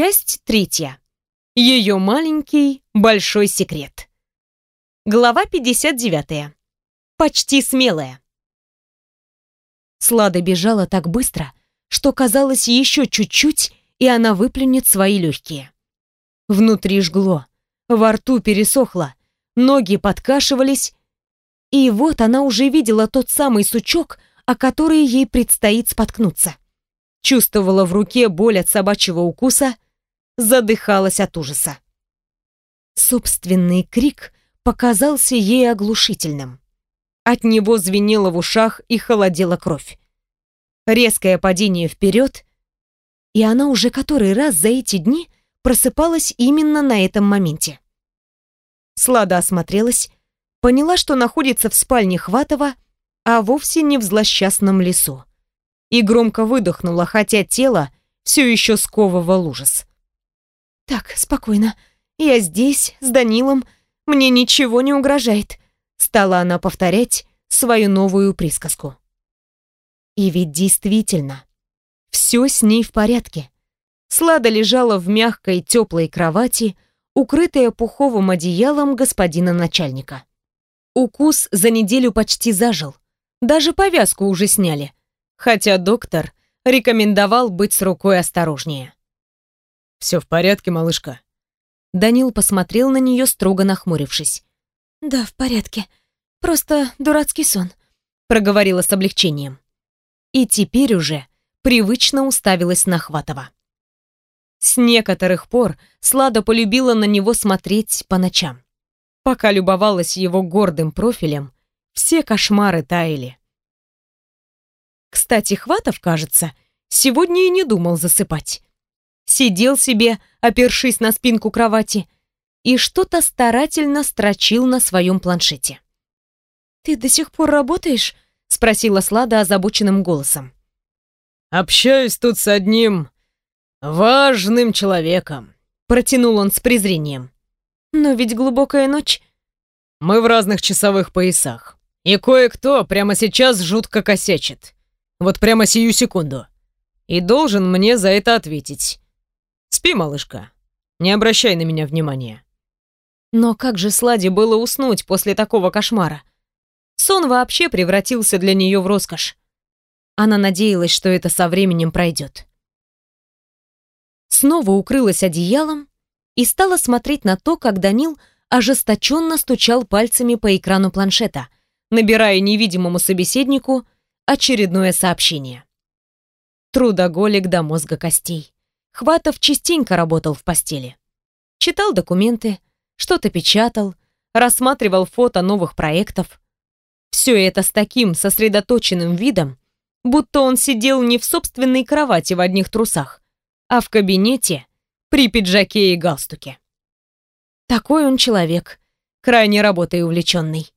Часть третья. Ее маленький большой секрет. Глава 59. Почти смелая. Слада бежала так быстро, что казалось еще чуть-чуть, и она выплюнет свои легкие. Внутри жгло, во рту пересохло, ноги подкашивались, и вот она уже видела тот самый сучок, о который ей предстоит споткнуться. Чувствовала в руке боль от собачьего укуса, задыхалась от ужаса. Собственный крик показался ей оглушительным. От него звенело в ушах и холодела кровь. Резкое падение вперед, и она уже который раз за эти дни просыпалась именно на этом моменте. Слада осмотрелась, поняла, что находится в спальне Хватова, а вовсе не в злосчастном лесу. И громко выдохнула, хотя тело все еще сковывал ужас. «Так, спокойно. Я здесь, с Данилом. Мне ничего не угрожает. Стала она повторять свою новую присказку. И ведь действительно, все с ней в порядке. Слада лежала в мягкой теплой кровати, укрытая пуховым одеялом господина начальника. Укус за неделю почти зажил. Даже повязку уже сняли. Хотя доктор рекомендовал быть с рукой осторожнее. «Все в порядке, малышка?» Данил посмотрел на нее, строго нахмурившись. «Да, в порядке. Просто дурацкий сон», — проговорила с облегчением. И теперь уже привычно уставилась на Хватова. С некоторых пор Слада полюбила на него смотреть по ночам. Пока любовалась его гордым профилем, все кошмары таяли. Кстати, Хватов, кажется, сегодня и не думал засыпать. Сидел себе, опершись на спинку кровати, и что-то старательно строчил на своем планшете. «Ты до сих пор работаешь?» — спросила Слада озабоченным голосом. «Общаюсь тут с одним важным человеком», — протянул он с презрением. «Но ведь глубокая ночь». «Мы в разных часовых поясах, и кое-кто прямо сейчас жутко косячит. Вот прямо сию секунду. И должен мне за это ответить. Спи, малышка, не обращай на меня внимания». Но как же Сладе было уснуть после такого кошмара? Сон вообще превратился для нее в роскошь. Она надеялась, что это со временем пройдет. Снова укрылась одеялом и стала смотреть на то, как Данил ожесточенно стучал пальцами по экрану планшета, набирая невидимому собеседнику очередное сообщение. Трудоголик до мозга костей. Хватов частенько работал в постели. Читал документы, что-то печатал, рассматривал фото новых проектов. Все это с таким сосредоточенным видом, будто он сидел не в собственной кровати в одних трусах, а в кабинете при пиджаке и галстуке. Такой он человек, крайне работой увлеченный.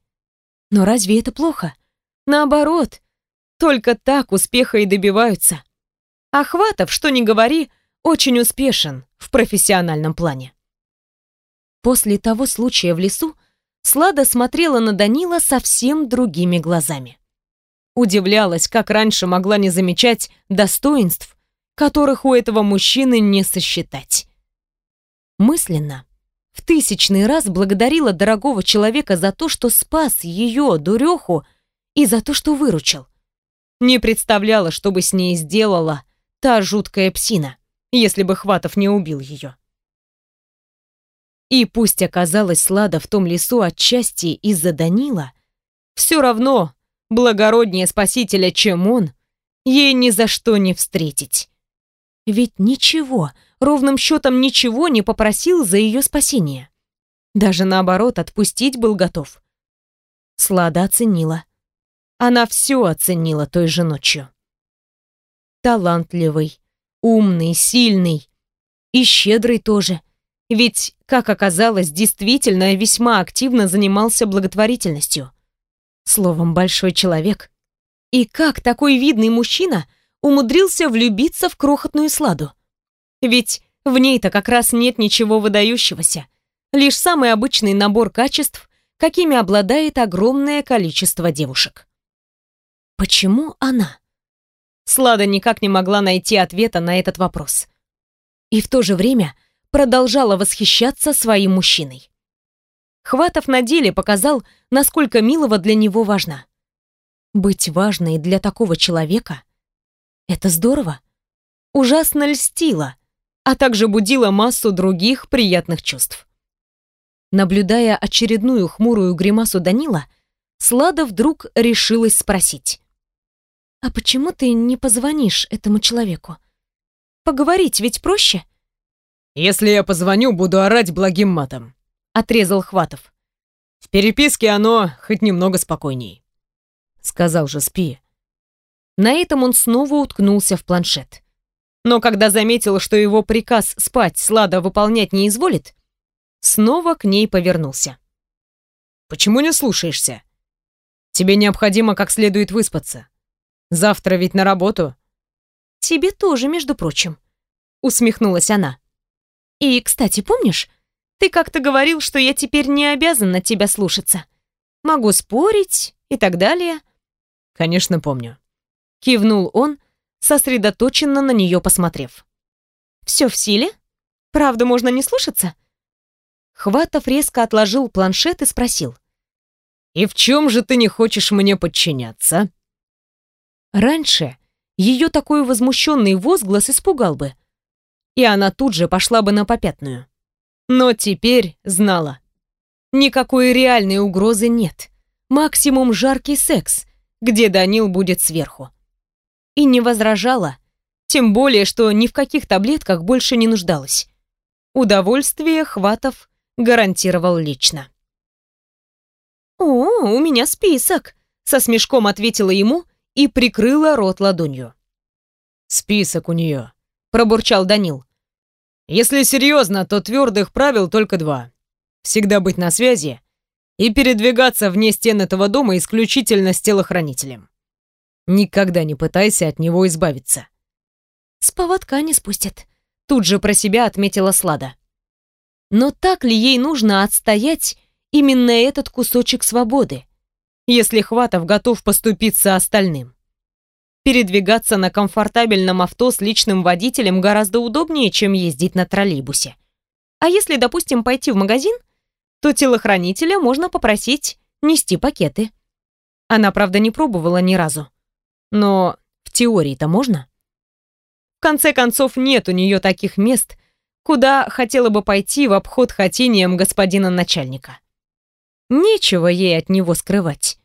Но разве это плохо? Наоборот, только так успеха и добиваются. Ахватов, что ни говори, очень успешен в профессиональном плане. После того случая в лесу Слада смотрела на Данила совсем другими глазами. Удивлялась, как раньше могла не замечать достоинств, которых у этого мужчины не сосчитать. Мысленно, в тысячный раз благодарила дорогого человека за то, что спас ее, дуреху, и за то, что выручил. Не представляла, что бы с ней сделала та жуткая псина, если бы Хватов не убил ее. И пусть оказалась Лада в том лесу отчасти из-за Данила, все равно благороднее спасителя, чем он, ей ни за что не встретить. Ведь ничего, ровным счетом ничего не попросил за ее спасение. Даже наоборот, отпустить был готов. Слада оценила. Она все оценила той же ночью. Талантливый, умный, сильный и щедрый тоже — ведь, как оказалось, действительно весьма активно занимался благотворительностью. Словом, большой человек. И как такой видный мужчина умудрился влюбиться в крохотную сладу? Ведь в ней-то как раз нет ничего выдающегося. Лишь самый обычный набор качеств, какими обладает огромное количество девушек. Почему она? Слада никак не могла найти ответа на этот вопрос. и в то же время продолжала восхищаться своим мужчиной. Хватов на деле показал, насколько Милова для него важна. Быть важной для такого человека — это здорово. Ужасно льстило, а также будило массу других приятных чувств. Наблюдая очередную хмурую гримасу Данила, Слада вдруг решилась спросить. «А почему ты не позвонишь этому человеку? Поговорить ведь проще?» «Если я позвоню, буду орать благим матом», — отрезал Хватов. «В переписке оно хоть немного спокойней», — сказал же Спи. На этом он снова уткнулся в планшет. Но когда заметил, что его приказ спать Слада выполнять не изволит, снова к ней повернулся. «Почему не слушаешься? Тебе необходимо как следует выспаться. Завтра ведь на работу». «Тебе тоже, между прочим», — усмехнулась она. «И, кстати, помнишь, ты как-то говорил, что я теперь не обязана тебя слушаться. Могу спорить и так далее». «Конечно, помню», — кивнул он, сосредоточенно на нее посмотрев. «Все в силе? Правда, можно не слушаться?» Хватов резко отложил планшет и спросил. «И в чем же ты не хочешь мне подчиняться?» Раньше ее такой возмущенный возглас испугал бы, и она тут же пошла бы на попятную. Но теперь знала. Никакой реальной угрозы нет. Максимум жаркий секс, где Данил будет сверху. И не возражала, тем более, что ни в каких таблетках больше не нуждалась. Удовольствие Хватов гарантировал лично. «О, у меня список», — со смешком ответила ему и прикрыла рот ладонью. «Список у нее», — пробурчал Данил. «Если серьезно, то твердых правил только два. Всегда быть на связи и передвигаться вне стен этого дома исключительно с телохранителем. Никогда не пытайся от него избавиться». «С поводка не спустят», — тут же про себя отметила Слада. Но так ли ей нужно отстоять именно этот кусочек свободы, если Хватов готов поступиться остальным? Передвигаться на комфортабельном авто с личным водителем гораздо удобнее, чем ездить на троллейбусе. А если, допустим, пойти в магазин, то телохранителя можно попросить нести пакеты. Она, правда, не пробовала ни разу. Но в теории-то можно. В конце концов, нет у нее таких мест, куда хотела бы пойти в обход хотениям господина начальника. Нечего ей от него скрывать.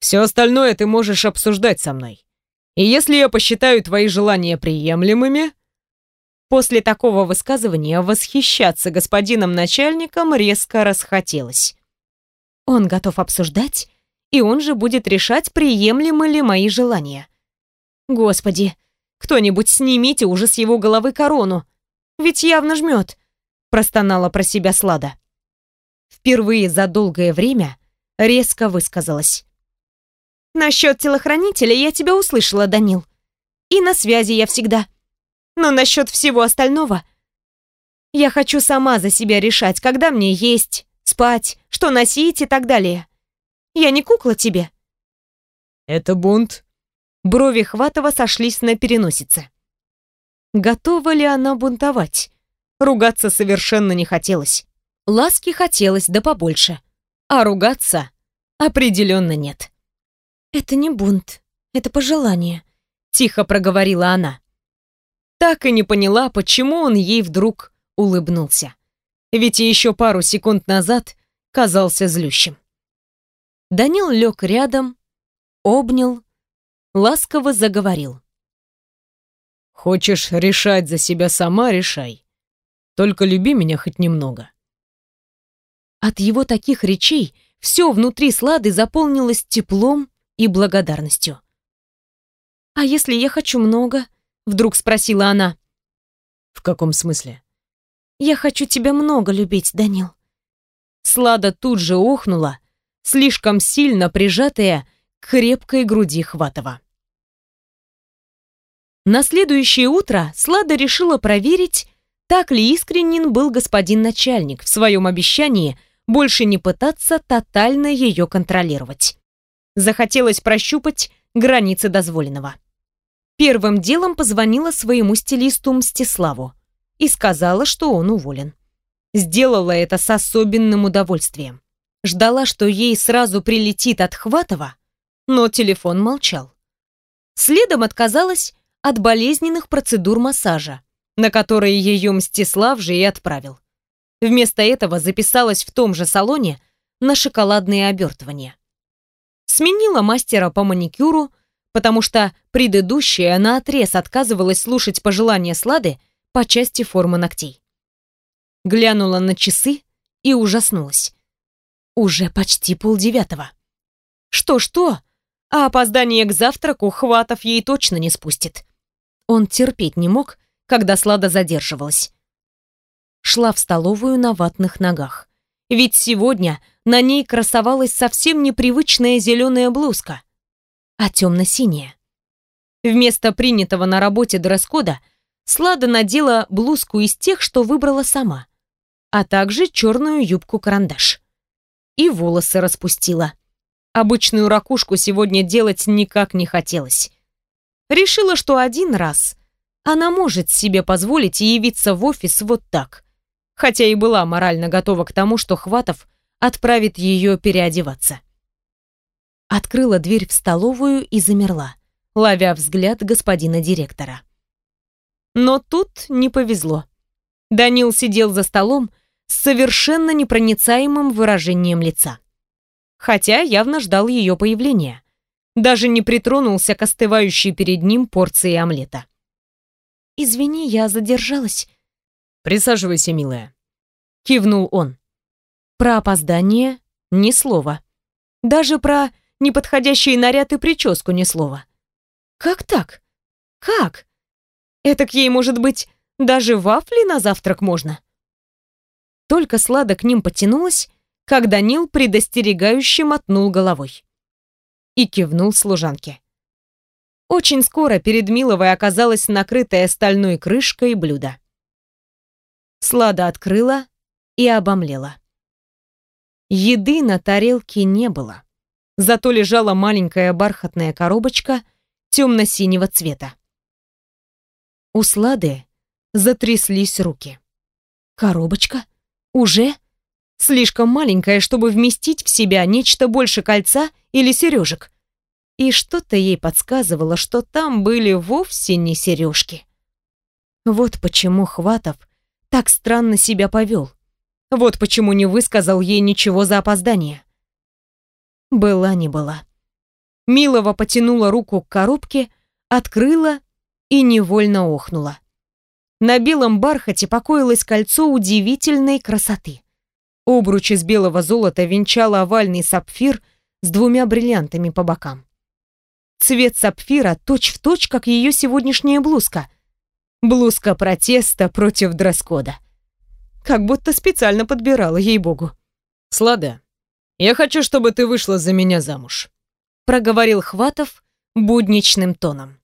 Все остальное ты можешь обсуждать со мной. И если я посчитаю твои желания приемлемыми...» После такого высказывания восхищаться господином начальником резко расхотелось. Он готов обсуждать, и он же будет решать, приемлемы ли мои желания. Господи, кто-нибудь снимите уже с его головы корону. Ведь явно жмет, простонала про себя Слада. Впервые за долгое время резко высказалась. Насчет телохранителя я тебя услышала, Данил. И на связи я всегда. Но насчет всего остального... Я хочу сама за себя решать, когда мне есть, спать, что носить и так далее. Я не кукла тебе. Это бунт. Брови Хватова сошлись на переносице. Готова ли она бунтовать? Ругаться совершенно не хотелось. Ласки хотелось да побольше. А ругаться определенно нет. «Это не бунт, это пожелание», — тихо проговорила она. Так и не поняла, почему он ей вдруг улыбнулся. Ведь еще пару секунд назад казался злющим. Данил лег рядом, обнял, ласково заговорил. Хочешь решать за себя сама, решай. Только люби меня хоть немного. От его таких речей все внутри Слады заполнилось теплом и благодарностью. «А если я хочу много?» — вдруг спросила она. «В каком смысле?» «Я хочу тебя много любить, Данил». Слада тут же охнула, слишком сильно прижатая к крепкой груди Хватова. На следующее утро Слада решила проверить, так ли искренен был господин начальник в своем обещании больше не пытаться тотально ее контролировать. Захотелось прощупать границы дозволенного. Первым делом позвонила своему стилисту Мстиславу. и сказала, что он уволен. Сделала это с особенным удовольствием. Ждала, что ей сразу прилетит от Хватова, но телефон молчал. Следом отказалась от болезненных процедур массажа, на которые ее Мстислав же и отправил. Вместо этого записалась в том же салоне на шоколадные обертывания. Сменила мастера по маникюру, потому что предыдущая наотрез отказывалась слушать пожелания Слады по части формы ногтей. Глянула на часы и ужаснулась. Уже почти полдевятого. Что-что, а опоздание к завтраку Хватов ей точно не спустит. Он терпеть не мог, когда Слада задерживалась. Шла в столовую на ватных ногах. Ведь сегодня на ней красовалась совсем непривычная зеленая блузка, а темно-синяя. Вместо принятого на работе дресс-кода Слада надела блузку из тех, что выбрала сама, а также черную юбку-карандаш. И волосы распустила. Обычную ракушку сегодня делать никак не хотелось. Решила, что один раз она может себе позволить явиться в офис вот так, хотя и была морально готова к тому, что Хватов отправит ее переодеваться. Открыла дверь в столовую и замерла, ловя взгляд господина директора. Но тут не повезло. Данил сидел за столом с совершенно непроницаемым выражением лица. Хотя явно ждал ее появления. Даже не притронулся к остывающей перед ним порции омлета. «Извини, я задержалась», «Присаживайся, милая», — кивнул он. Про опоздание ни слова. Даже про неподходящий наряд и прическу ни слова. Как так? Как? Это к ей, может быть, даже вафли на завтрак можно? Только Слада к ним потянулась, как Данил предостерегающе мотнул головой. И кивнул служанке. Очень скоро перед Миловой оказалось накрытое стальной крышкой блюдо. Слада открыла и обомлела. Еды на тарелке не было. Зато лежала маленькая бархатная коробочка темно-синего цвета. У Слады затряслись руки. Коробочка? Уже? Слишком маленькая, чтобы вместить в себя нечто больше кольца или сережек. И что-то ей подсказывало, что там были вовсе не сережки. Вот почему Хватов так странно себя повел. Вот почему не высказал ей ничего за опоздание. Была не была. Милова потянула руку к коробке, открыла и невольно охнула. На белом бархате покоилось кольцо удивительной красоты. Обруч из белого золота венчал овальный сапфир с двумя бриллиантами по бокам. Цвет сапфира точь-в-точь, точь, как ее сегодняшняя блузка — Блузка протеста против дресс-кода. Как будто специально подбирала, ей-богу. «Слада, я хочу, чтобы ты вышла за меня замуж», проговорил Хватов будничным тоном.